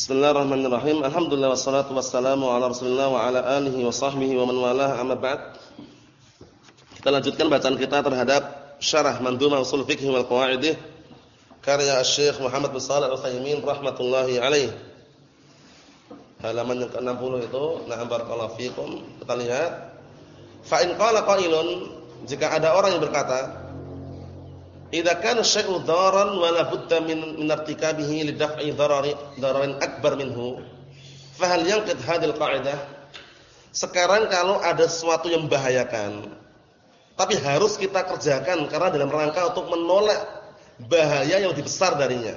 Bismillahirrahmanirrahim. Alhamdulillah wassalatu wassalamu ala Rasulillah wa ala alihi wa sahbihi wa man walah amma ba'd. Kita lanjutkan bacaan kita terhadap Syarah Mandhumah Ushul Fiqh wal Qawaidih karya Syekh Muhammad bin Shalih Al-Utsaimin rahmatullahi alaih. Halaman yang ke-60 itu, na'am barakallahu fikum. Kita lihat. Fa in qala qailun, jika ada orang yang berkata, Idza kana syai'u dharan wa la budda min min irtikabihi li daf'i dharari dhararin akbar minhu, fa hal yanqid hadhihi qa'idah? Sekarang kalau ada sesuatu yang membahayakan, tapi harus kita kerjakan karena dalam rangka untuk menolak bahaya yang lebih besar darinya.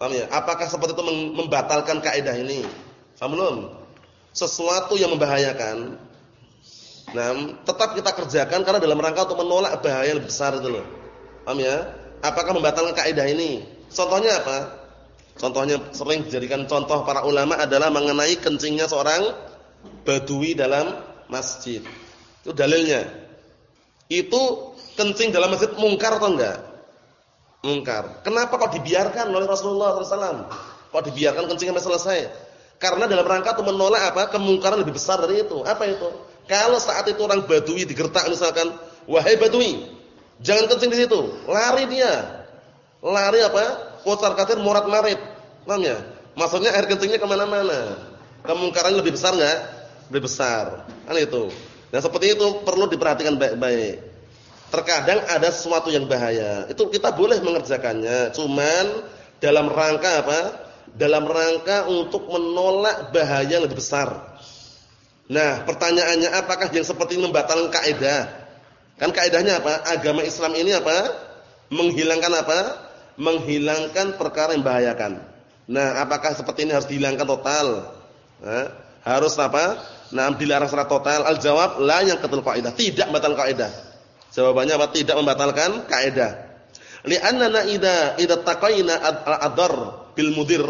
Paham ya? Apakah seperti itu membatalkan kaidah ini? Paham belum? Sesuatu yang membahayakan, nah, tetap kita kerjakan karena dalam rangka untuk menolak bahaya yang lebih besar itu loh. Paham ya? Apakah membatalkan kaidah ini? Contohnya apa? Contohnya sering dijadikan contoh para ulama adalah mengenai kencingnya seorang badui dalam masjid. Itu dalilnya. Itu kencing dalam masjid mungkar atau enggak? Mungkar. Kenapa kok dibiarkan oleh Rasulullah SAW? Kok dibiarkan kencing sampai selesai? Karena dalam rangka untuk menolak apa? Kemungkaran lebih besar dari itu. Apa itu? Kalau saat itu orang badui digertak misalkan, wahai badui, Jangan kencing di situ, lari dia. Lari apa? Kocar kacir morat marit. Paham ya? Maksudnya air kencingnya ke mana mana Kemungkaran lebih besar enggak? Lebih besar. Kan itu. Nah seperti itu perlu diperhatikan baik-baik. Terkadang ada sesuatu yang bahaya. Itu kita boleh mengerjakannya. Cuman dalam rangka apa? Dalam rangka untuk menolak bahaya yang lebih besar. Nah pertanyaannya apakah yang seperti ini membatalkan kaidah? Kan kaidahnya apa? Agama Islam ini apa? Menghilangkan apa? Menghilangkan perkara yang membahayakan. Nah, apakah seperti ini harus dihilangkan total? Nah, harus apa? Nah, dilarang secara total. Al-jawab la yang ketul kaidah, tidak membatalkan kaidah. Jawabannya apa? Tidak membatalkan kaidah. Li'annana idza idza taqayna ad-dar bil mudir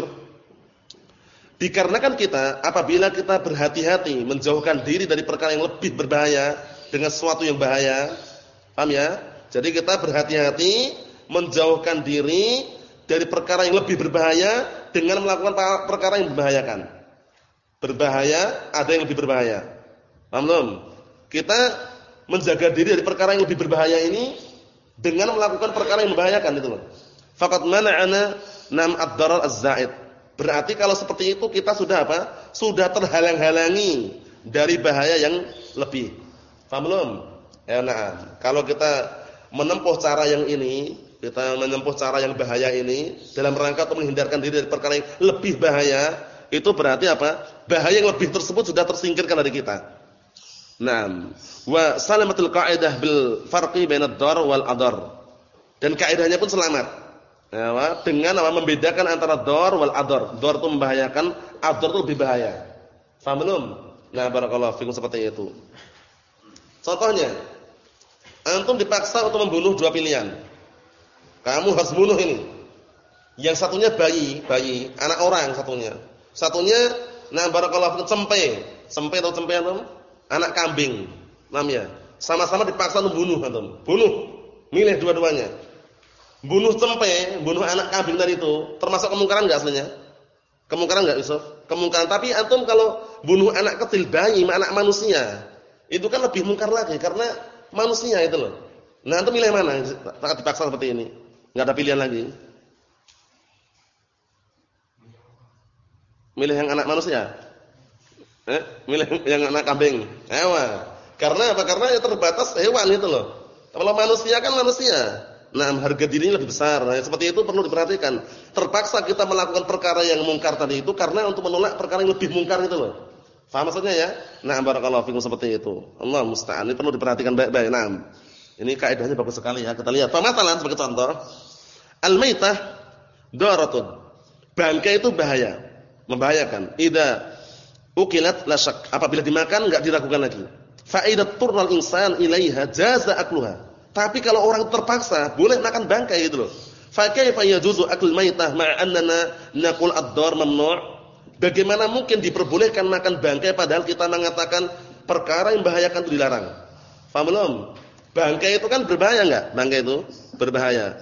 dikarenakan kita apabila kita berhati-hati menjauhkan diri dari perkara yang lebih berbahaya dengan sesuatu yang bahaya. Paham ya? Jadi kita berhati-hati menjauhkan diri dari perkara yang lebih berbahaya dengan melakukan perkara yang membahayakan. Berbahaya, ada yang lebih berbahaya. Paham belum? Kita menjaga diri dari perkara yang lebih berbahaya ini dengan melakukan perkara yang membahayakan itu loh. Faqad mana'ana nam ad-darar az-za'id. Berarti kalau seperti itu kita sudah apa? Sudah terhalang-halangi dari bahaya yang lebih. Paham belum? Ya nah, kalau kita menempuh cara yang ini, kita menempuh cara yang bahaya ini dalam rangka untuk menghindarkan diri dari perkara yang lebih bahaya, itu berarti apa? Bahaya yang lebih tersebut sudah tersingkirkan dari kita. Naam. Wa salamatul qa'idah bil farqi bainad dar wal adar. Dan kaidahnya pun selamat. Ya, dengan apa? Membedakan antara dar wal adar. Dar itu membahayakan, adar itu lebih bahaya. Paham belum? Nah, barakallahu fikum seperti itu. Contohnya, antum dipaksa untuk membunuh dua pilihan. Kamu harus bunuh ini. Yang satunya bayi, bayi, anak orang satunya. Satunya nah barakallahu fikum cempe. Cempe atau cempe antum? Anak kambing namanya. Sama-sama dipaksa untuk bunuh antum. Bunuh. Milih dua-duanya. Bunuh cempe, bunuh anak kambing tadi itu, termasuk kemungkaran enggak aslinya? Kemungkaran enggak Yusuf? Kemungkaran. Tapi antum kalau bunuh anak kecil bayi, anak manusia, itu kan lebih mungkar lagi karena manusia itu loh. Nah, antum milih mana? Tak dipaksa seperti ini. Enggak ada pilihan lagi. Milih yang anak manusia? Eh, milih yang anak kambing. Ewa. Karena apa? Karena ya terbatas hewan itu loh. Kalau manusia kan manusia. Nah, harga dirinya lebih besar. Nah, seperti itu perlu diperhatikan. Terpaksa kita melakukan perkara yang mungkar tadi itu karena untuk menolak perkara yang lebih mungkar itu loh. Faham maksudnya ya? Nah, barakallahu fikum seperti itu. Allah musta'an. Ini perlu diperhatikan baik-baik. Nah, ini kaidahnya bagus sekali ya. Kita lihat. Pematalan sebagai contoh. Al-maitah daratun. Bangkai itu bahaya, membahayakan. Ida ukilat la syak. Apabila dimakan enggak diragukan lagi. Fa idza turral insan ilaiha jaza akluha. Tapi kalau orang terpaksa boleh makan bangkai itu loh. Fa kaifa yajuzu akl maitah ma'a annana naqul ad-dar mamnu'? Bagaimana mungkin diperbolehkan makan bangkai padahal kita mengatakan perkara yang membahayakan itu dilarang? Faham belum? Bangkai itu kan berbahaya enggak? Bangkai itu berbahaya.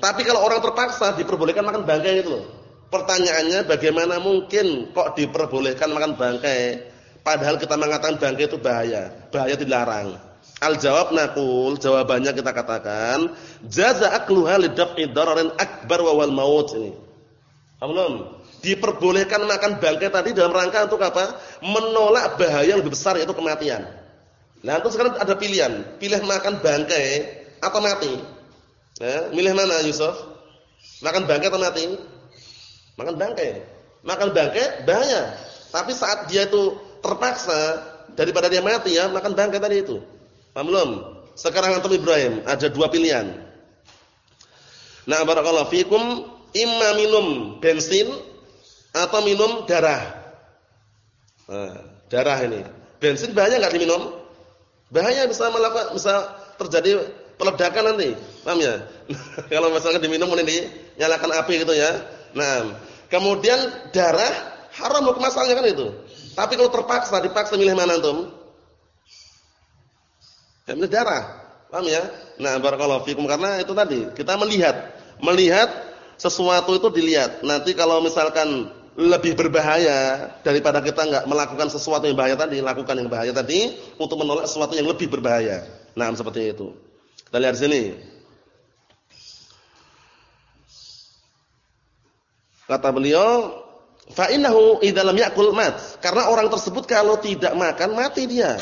Tapi kalau orang terpaksa diperbolehkan makan bangkai itu loh. Pertanyaannya bagaimana mungkin kok diperbolehkan makan bangkai padahal kita mengatakan bangkai itu bahaya, bahaya dilarang. Al jawab nakul, jawabannya kita katakan jaza akluha lidaf'i dararin akbar wa wal maut ini. Paham Diperbolehkan makan bangkai tadi dalam rangka untuk apa? Menolak bahaya yang lebih besar yaitu kematian. Nah, itu sekarang ada pilihan, pilih makan bangkai atau mati. Ya, milih mana Yusuf? Makan bangkai atau mati? Makan bangkai. Makan bangkai bahaya. Tapi saat dia itu terpaksa daripada dia mati ya, makan bangkai tadi itu. Paham belum? Sekarang antum Ibrahim, ada dua pilihan. Nah, barakallahu fikum, imma minum bensin atau minum darah. Nah, darah ini. Bensin bahaya enggak diminum? Bahaya bisa melakukan bisa terjadi peledakan nanti. Paham ya? Kalau misalkan diminum ini nyalakan api gitu ya. Nah, kemudian darah haram hukum asalnya kan itu. Tapi kalau terpaksa dipaksa milih mana antum? Ya, milih darah. Paham ya? Nah, barakallahu fikum karena itu tadi kita melihat, melihat sesuatu itu dilihat. Nanti kalau misalkan lebih berbahaya daripada kita enggak melakukan sesuatu yang bahaya tadi, lakukan yang bahaya tadi untuk menolak sesuatu yang lebih berbahaya. Nah, seperti itu. Kita lihat sini. Kata beliau, fa innahu idza lam ya'kul mat. Karena orang tersebut kalau tidak makan mati dia.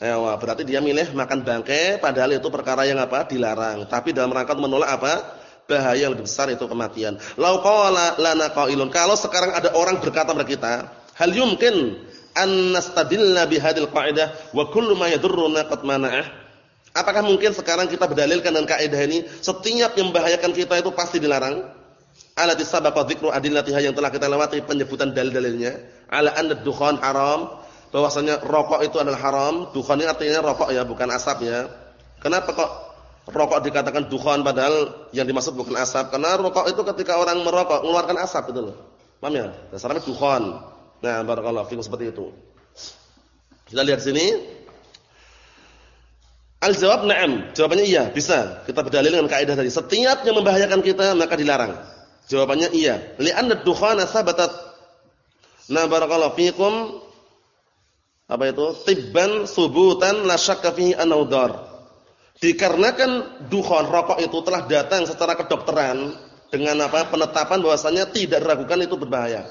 Ya, berarti dia milih makan bangkai padahal itu perkara yang apa? dilarang. Tapi dalam rangka menolak apa? Bahaya lebih besar itu kematian. Lau qala lana qailun. Kalau sekarang ada orang berkata kepada kita, hal yumkin an nastadilla bihadil qa'idah wa kullu ma yadurruna qad mana'ah? Apakah mungkin sekarang kita berdalilkan dengan kaidah ini setiap yang membahayakan kita itu pasti dilarang? Alati sabaqa dzikru adillatiha yang telah kita lewati penyebutan dalil-dalilnya. Ala anna dukhan haram, bahwasanya rokok itu adalah haram. Dukhan ini artinya rokok ya, bukan asap ya. Kenapa kok rokok dikatakan dukhan padahal yang dimaksud bukan asap karena rokok itu ketika orang merokok mengeluarkan asap itu loh. Paham ya? Dasarnya dukhan. Nah, barakallahu fikum seperti itu. Kita lihat sini. Al-jawab na'am. Jawabannya iya, bisa. Kita berdalil dengan kaidah tadi. Setiap yang membahayakan kita maka dilarang. Jawabannya iya. Li'anna dukhana sabatat. Nah, barakallahu fikum. Apa itu? Tibban subutan la syakka fihi annahu Dikarenakan dukhon rokok itu telah datang secara kedokteran dengan apa? penetapan bahwasanya tidak diragukan itu berbahaya.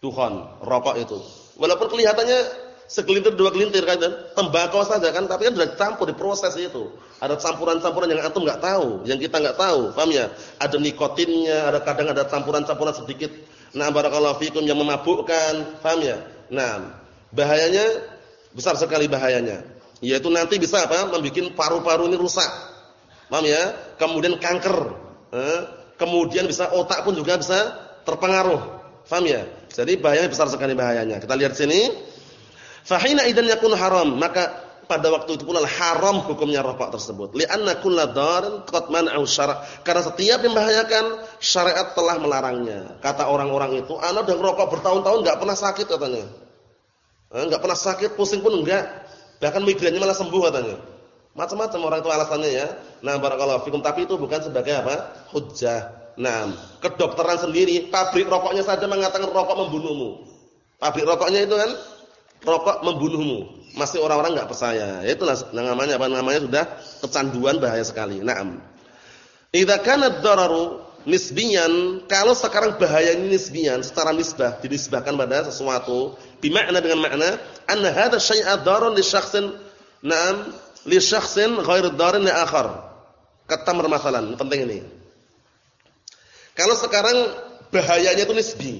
Dukhon, rokok itu. Walaupun kelihatannya segelintir dua gelintir kan tembakau saja kan, tapi kan sudah dicampur diproses itu. Ada campuran-campuran yang antum enggak tahu, yang kita enggak tahu, paham ya? Ada nikotinnya, ada kadang ada campuran-campuran sedikit. Nah, barakallahu fikum yang memabukkan, paham ya? Nah, bahayanya besar sekali bahayanya. Yaitu nanti bisa apa? Membuat paru-paru ini rusak. Paham ya? Kemudian kanker. Eh? Kemudian bisa otak pun juga bisa terpengaruh. Paham ya? Jadi bahayanya besar sekali bahayanya. Kita lihat sini. Fahina idan yakun haram, maka pada waktu itu pula haram hukumnya rokok tersebut. Li'anna kulla darin qad man'u syara'. Karena setiap yang membahayakan syariat telah melarangnya. Kata orang-orang itu, ana udah rokok bertahun-tahun enggak pernah sakit katanya. Enggak eh, pernah sakit, pusing pun enggak. Bahkan migrainnya malah sembuh katanya. Macam-macam orang itu alasannya ya. Nah, barakallahu fikum tapi itu bukan sebagai apa? hujjah. Nah, kedokteran sendiri, pabrik rokoknya saja mengatakan rokok membunuhmu. Pabrik rokoknya itu kan rokok membunuhmu. Masih orang-orang enggak percaya. Itulah namanya apa namanya sudah kecanduan bahaya sekali. Naam. Idza kana ad-dararu nisbiyan, kalau sekarang bahaya ini nisbiyan secara nisbah dinisbahkan pada sesuatu bimakna dengan makna anna hadha syai'a darun li syakhsin na'am li syakhsin ghairu darin li akhar. Kata masalan, penting ini. Kalau sekarang bahayanya itu nisbi.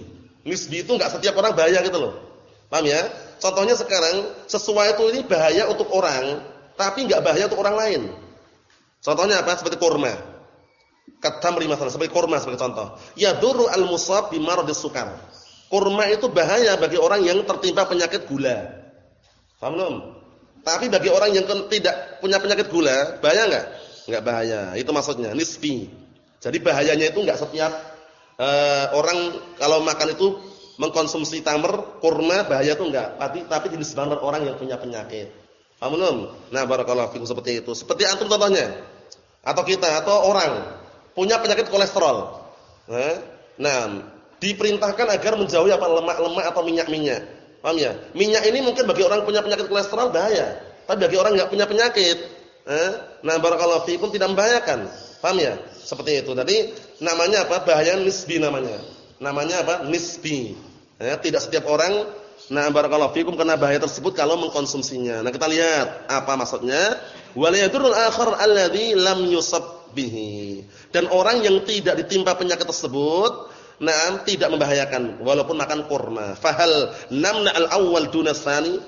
Nisbi itu enggak setiap orang bahaya gitu loh. Paham ya? Contohnya sekarang sesuai itu ini bahaya untuk orang, tapi enggak bahaya untuk orang lain. Contohnya apa? Seperti kurma. Kata masalah seperti kurma sebagai contoh. Yadurru al-musab bi maradis sukar. Kurma itu bahaya bagi orang yang tertimpa penyakit gula. Paham belum? Tapi bagi orang yang tidak punya penyakit gula, bahaya enggak? Enggak bahaya. Itu maksudnya, nisbi. Jadi bahayanya itu enggak setiap uh, orang kalau makan itu mengkonsumsi tamar, kurma bahaya itu enggak. Tapi tapi dinisbahkan orang yang punya penyakit. Paham belum? Nah, barakallahu fikum seperti itu. Seperti antum contohnya. Atau kita atau orang punya penyakit kolesterol. Nah, diperintahkan agar menjauhi apa lemak-lemak atau minyak-minyak. Paham ya? Minyak ini mungkin bagi orang punya penyakit kolesterol bahaya, tapi bagi orang enggak punya penyakit, eh? nah barakallahu fikum tidak membahayakan. Paham ya? Seperti itu. Tadi namanya apa? Bahaya nisbi namanya. Namanya apa? Nisbi. Eh, tidak setiap orang nah barakallahu fikum kena bahaya tersebut kalau mengkonsumsinya. Nah, kita lihat apa maksudnya? Wal yadurrul akhar alladhi lam yusab bihi. Dan orang yang tidak ditimpa penyakit tersebut Nah, tidak membahayakan walaupun makan kurma. Fahal namna al-awwal dunasani?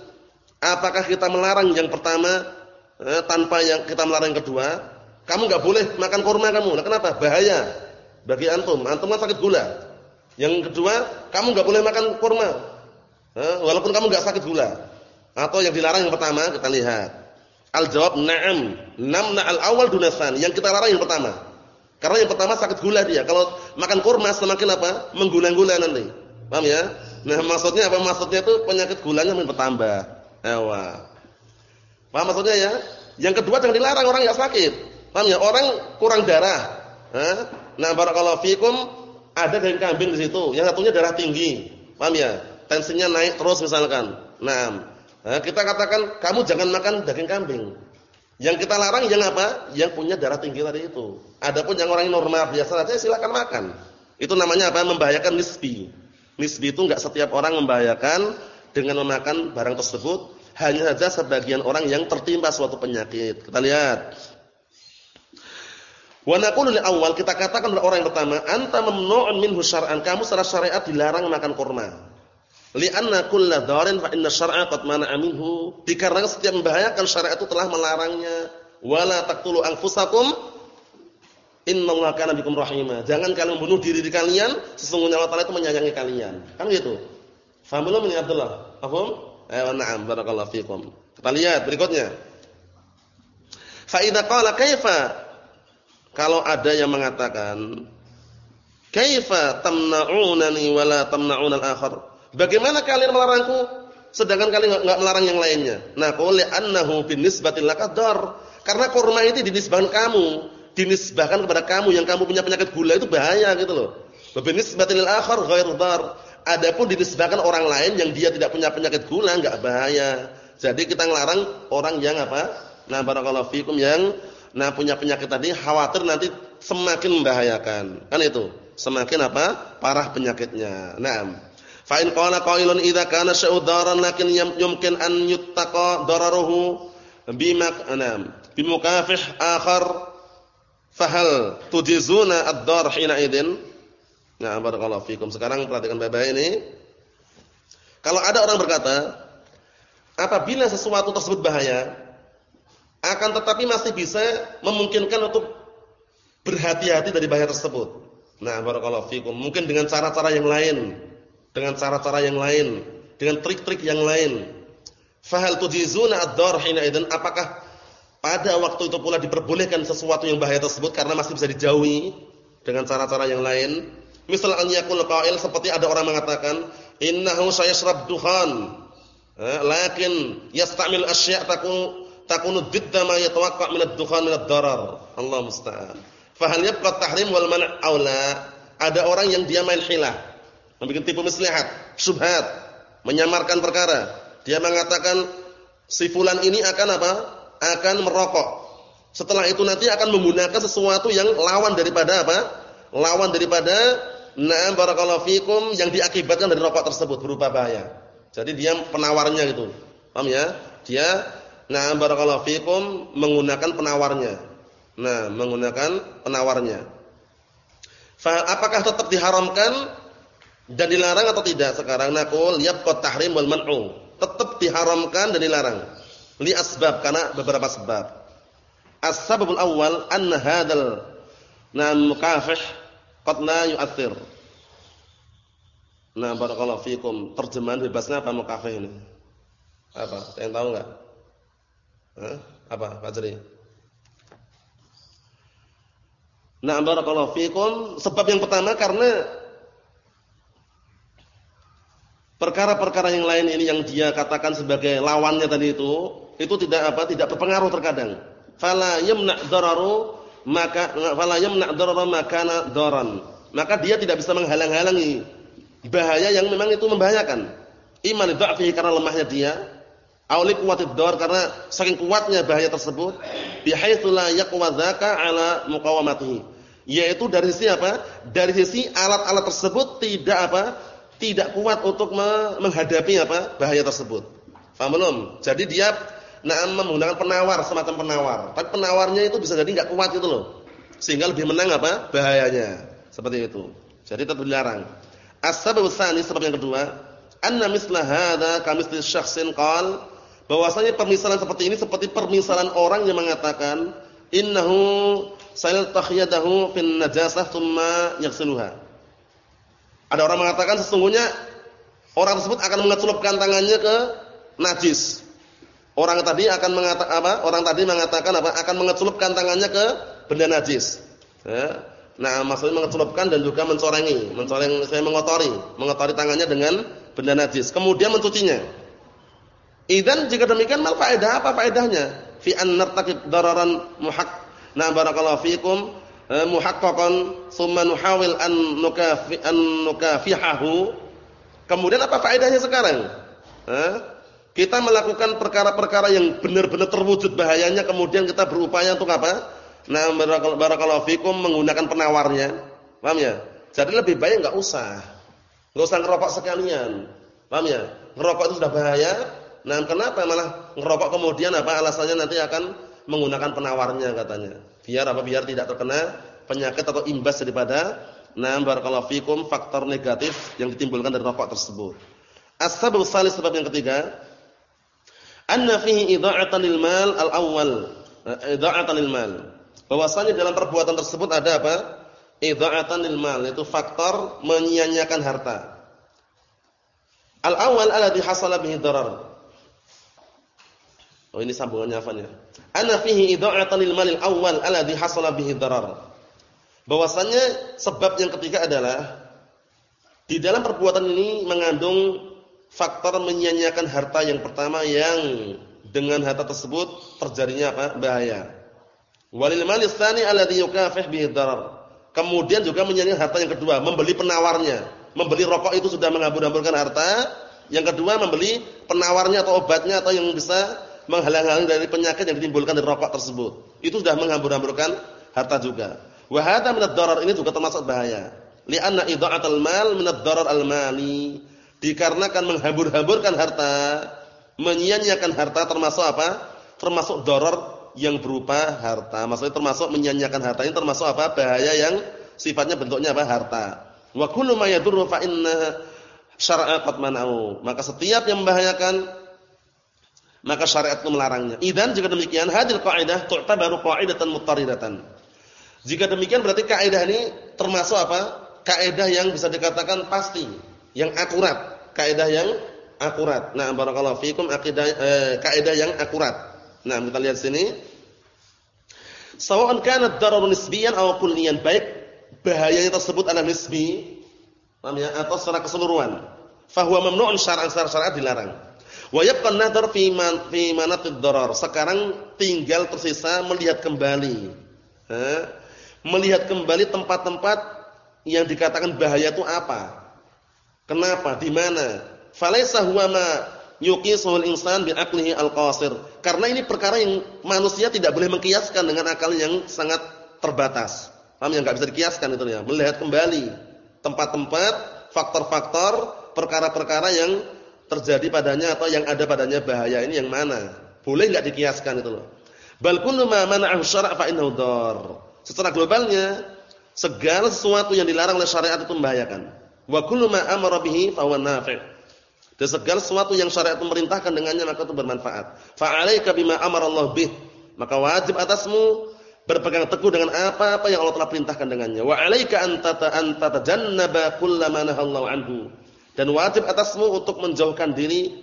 Apakah kita melarang yang pertama eh, tanpa yang kita melarang yang kedua? Kamu enggak boleh makan kurma kamu. Nah, kenapa? Bahaya bagi antum. Antum kan sakit gula. Yang kedua, kamu enggak boleh makan kurma. Eh, walaupun kamu enggak sakit gula. Atau yang dilarang yang pertama, kita lihat. Al-jawab na'am. Namna al-awwal dunasani. Yang kita larang yang pertama. Karena yang pertama sakit gula dia. Kalau makan kurma semakin apa? Menggula-gula nanti. Paham ya? Nah, maksudnya apa? Maksudnya itu penyakit gulanya makin bertambah. Ewa. Paham maksudnya ya? Yang kedua jangan dilarang orang yang sakit. Paham ya? Orang kurang darah. Nah, barakallahu fikum ada daging kambing di situ. Yang satunya darah tinggi. Paham ya? Tensinya naik terus misalkan. Nah, kita katakan kamu jangan makan daging kambing. Yang kita larang yang apa? Yang punya darah tinggi tadi itu. Adapun yang orang normal biasa saja silakan makan. Itu namanya apa? Membahayakan nisbi. Nisbi itu enggak setiap orang membahayakan dengan memakan barang tersebut, hanya saja sebagian orang yang tertimpa suatu penyakit. Kita lihat. Wa naqulu awal kita katakan pada orang yang pertama, anta mamnu'un minhu syar'an. Kamu secara syariat dilarang makan kurma. Li'anna kulla dharin fa inna syar'a qad mana'a minhu. Dikarenakan setiap membahayakan syariat itu telah melarangnya. Wala taqtulu anfusakum innallaha kana bikum rahima. Jangan kalian membunuh diri kalian, sesungguhnya Allah Taala itu menyayangi kalian. Kan gitu. Faham belum ini Abdullah? Paham? Eh, na'am barakallahu fikum. Kita lihat berikutnya. Fa idza qala kaifa kalau ada yang mengatakan kaifa tamna'unani wala tamna'una al-akhar Bagaimana kalian melarangku sedangkan kalian enggak melarang yang lainnya? Nah, qul annahu binisbatil lakadar. Karena kurma itu dinisbahkan kamu, dinisbahkan kepada kamu yang kamu punya penyakit gula itu bahaya gitu loh. Binisbatil akhar ghair dar. Adapun dinisbahkan orang lain yang dia tidak punya penyakit gula enggak bahaya. Jadi kita ngelarang orang yang apa? Nah, barakallahu fikum yang nah punya penyakit tadi khawatir nanti semakin membahayakan. Kan itu. Semakin apa? Parah penyakitnya. Naam. Fa in qala qailun idza kana syai'u daran lakin yumkin an yuttaqa dararuhu bima anam bimukafih akhar fahal tujizuna ad-dar hina idin Nah, barakallahu fikum. Sekarang perhatikan Bapak ini. Kalau ada orang berkata, apabila sesuatu tersebut bahaya, akan tetapi masih bisa memungkinkan untuk berhati-hati dari bahaya tersebut. Nah, barakallahu fikum. Mungkin dengan cara-cara yang lain dengan cara-cara yang lain, dengan trik-trik yang lain. Fahal tujizuna ad-dar hina idzan apakah pada waktu itu pula diperbolehkan sesuatu yang bahaya tersebut karena masih bisa dijauhi dengan cara-cara yang lain? Misal an yaqul qail seperti ada orang mengatakan, "Innahu sayashrab dukhan." Eh, lakin yastamil asya' takun takunu didda ma yatawaqqa' min ad-dukhan min ad-darar. Allah musta'an. Fahal yabqa tahrim wal man' aula? Ada orang yang dia main hilah membuat tipu muslihat, subhat, menyamarkan perkara. Dia mengatakan si fulan ini akan apa? Akan merokok. Setelah itu nanti akan menggunakan sesuatu yang lawan daripada apa? Lawan daripada na'am barakallahu fikum yang diakibatkan dari rokok tersebut berupa bahaya. Jadi dia penawarnya gitu. Paham ya? Dia na'am barakallahu fikum menggunakan penawarnya. Nah, menggunakan penawarnya. Apakah tetap diharamkan dan dilarang atau tidak sekarang? Naqul yabqa tahrim wal man'u. Tetap diharamkan dan dilarang. Li asbab karena beberapa sebab. As-sababul awal anna hadzal nam mukafih qad la yu'athir. Nah, barakallahu fikum. Terjemahan bebasnya apa mukafih ini? Apa? Saya tahu enggak? Hah? Apa, Pak? Nah, barakallahu fikum. Sebab yang pertama karena perkara-perkara yang lain ini yang dia katakan sebagai lawannya tadi itu itu tidak apa tidak berpengaruh terkadang fala yamna dararu maka fala yamna darara makana daran maka dia tidak bisa menghalang-halangi bahaya yang memang itu membahayakan. Iman dha'fihi karena lemahnya dia, auli kuwatid dar karena saking kuatnya bahaya tersebut, bihaitsu la yaqwa ala muqawamatihi. Yaitu dari sisi apa? Dari sisi alat-alat tersebut tidak apa? Tidak kuat untuk menghadapi apa? bahaya tersebut. Paham belum? Jadi dia nah menggunakan penawar semacam penawar. Tapi penawarnya itu bisa jadi enggak kuat itu loh. Sehingga lebih menang apa? bahayanya. Seperti itu. Jadi tetap dilarang. As-sabab sebab yang kedua, anna misla hadza kamitsli syakhsin qal bahwasanya permisalan seperti ini seperti permisalan orang yang mengatakan innahu sayal takhyadahu fin najasah thumma yaghsiluha. Ada orang mengatakan sesungguhnya orang tersebut akan mengecelupkan tangannya ke najis. Orang tadi akan mengatakan apa? Orang tadi mengatakan apa? Akan mengecelupkan tangannya ke benda najis. Ya. Nah, maksudnya mengecelupkan dan juga mencorengi, mencoreng saya mengotori, mengotori tangannya dengan benda najis. Kemudian mencucinya. Idan jika demikian mal faedah apa faedahnya? Fi an nartakib dararan muhaq. Nah, barakallahu fikum eh, muhaqqaqan thumma nuhawil an nukafi an nukafihahu. Kemudian apa faedahnya sekarang? Eh? Kita melakukan perkara-perkara yang benar-benar terwujud bahayanya kemudian kita berupaya untuk apa? Nah, barakallahu fikum menggunakan penawarnya. Paham ya? Jadi lebih baik enggak usah. Enggak usah ngerokok sekalian. Paham ya? Ngerokok itu sudah bahaya. Nah, kenapa malah ngerokok kemudian apa alasannya nanti akan menggunakan penawarnya katanya. Biar apa? Biar tidak terkena penyakit atau imbas daripada nah barakallahu fikum faktor negatif yang ditimbulkan dari rokok tersebut. As-sabab sebab yang ketiga, anna fihi idha'atan lil mal al-awwal. Eh, idha'atan lil mal. Bahwasanya dalam perbuatan tersebut ada apa? Idha'atan lil mal itu faktor menyia-nyiakan harta. Al-awwal alladhi hasala bihi darar oh ini sambungannya apa ya anna fihi idha'atan lil mal al-awwal alladhi hasala bihi darar bahwasanya sebab yang ketiga adalah di dalam perbuatan ini mengandung faktor menyia-nyiakan harta yang pertama yang dengan harta tersebut terjadinya apa? bahaya. Walil malis tsani alladhi yukafih bihi darar. Kemudian juga menyia-nyiakan harta yang kedua, membeli penawarnya. Membeli rokok itu sudah menghambur-hamburkan harta. Yang kedua membeli penawarnya atau obatnya atau yang bisa menghalang-halangi dari penyakit yang ditimbulkan dari rokok tersebut. Itu sudah menghambur-hamburkan harta juga. Wa hadha min ad-darar ini juga termasuk bahaya. Li'anna idha'atul mal min ad-darar al-mali dikarenakan menghambur-hamburkan harta, menyia-nyiakan harta termasuk apa? Termasuk doror yang berupa harta. Maksudnya termasuk menyia-nyiakan harta ini termasuk apa? Bahaya yang sifatnya bentuknya apa? Harta. Wa kullu ma yadurru fa inna syar'a qad man'u. Maka setiap yang membahayakan maka syariat itu melarangnya. Idan jika demikian hadil qaidah tu'tabaru qaidatan muttaridatan. Jika demikian berarti kaidah ini termasuk apa? Kaidah yang bisa dikatakan pasti yang akurat, kaidah yang akurat. Nah, barakallahu fikum akidah eh, kaidah yang akurat. Nah, kita lihat sini. Sawa'an kana ad-darar nisbiyan aw kulliyan, baik bahayanya tersebut adalah nisbi, paham ya, atau secara keseluruhan. Fahuwa mamnu'un syariat dilarang. Wa yabqa an-nadhar fi. Sekarang tinggal tersisa melihat kembali. Eh, melihat kembali tempat-tempat yang dikatakan bahaya itu apa? Kenapa? Di mana? Falaisa huwa ma yuqisuhul insan bi aqlihi al-qasir. Karena ini perkara yang manusia tidak boleh mengkiaskan dengan akal yang sangat terbatas. Paham ya? Enggak bisa dikiaskan itu ya. Melihat kembali tempat-tempat, faktor-faktor, perkara-perkara yang terjadi padanya atau yang ada padanya bahaya ini yang mana? Boleh enggak dikiaskan itu loh. Bal kullu ma mana'ahu syara' fa innahu. Secara globalnya segala sesuatu yang dilarang oleh syariat itu membahayakan. Wa kullu ma amara bihi fa huwa nafi'. Dan segala sesuatu yang syariat memerintahkan dengannya maka itu bermanfaat. Fa 'alaika bima amara Allah bih. Maka wajib atasmu berpegang teguh dengan apa-apa yang Allah telah perintahkan dengannya. Wa 'alaika anta anta tajannaba kullama nahallahu anhu. Dan wajib atasmu untuk menjauhkan diri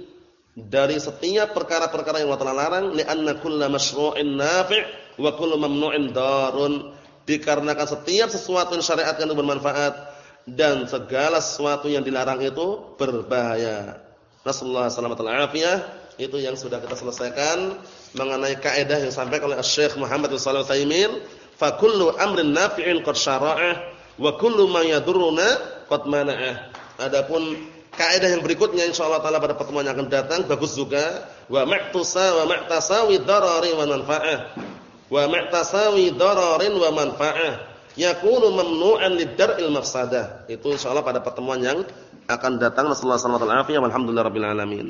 dari setiap perkara-perkara yang Allah telah larang li'anna kullu masyru'in nafi' wa kullu mamnu'in darun. Dikarenakan setiap sesuatu yang syariatkan itu bermanfaat dan segala sesuatu yang dilarang itu berbahaya. Rasulullah sallallahu alaihi itu yang sudah kita selesaikan mengenai kaidah yang disampaikan oleh Syekh Muhammad bin Shalih Al-Utsaimin, fa kullu amrin nafi'in qad syara'ah wa kullu ma yadurruna qad mana'ah. Adapun kaidah yang berikutnya insyaallah taala pada pertemuan yang akan datang bagus juga wa ma'tusa wa ma'tasawi darari wa manfa'ah. Wa ma'tasawi dararin wa manfa'ah yakunu mamnu'an lidar'il mafsadah. Itu insyaallah pada pertemuan yang akan datang. Rasulullah sallallahu alaihi wasallam alhamdulillah rabbil alamin.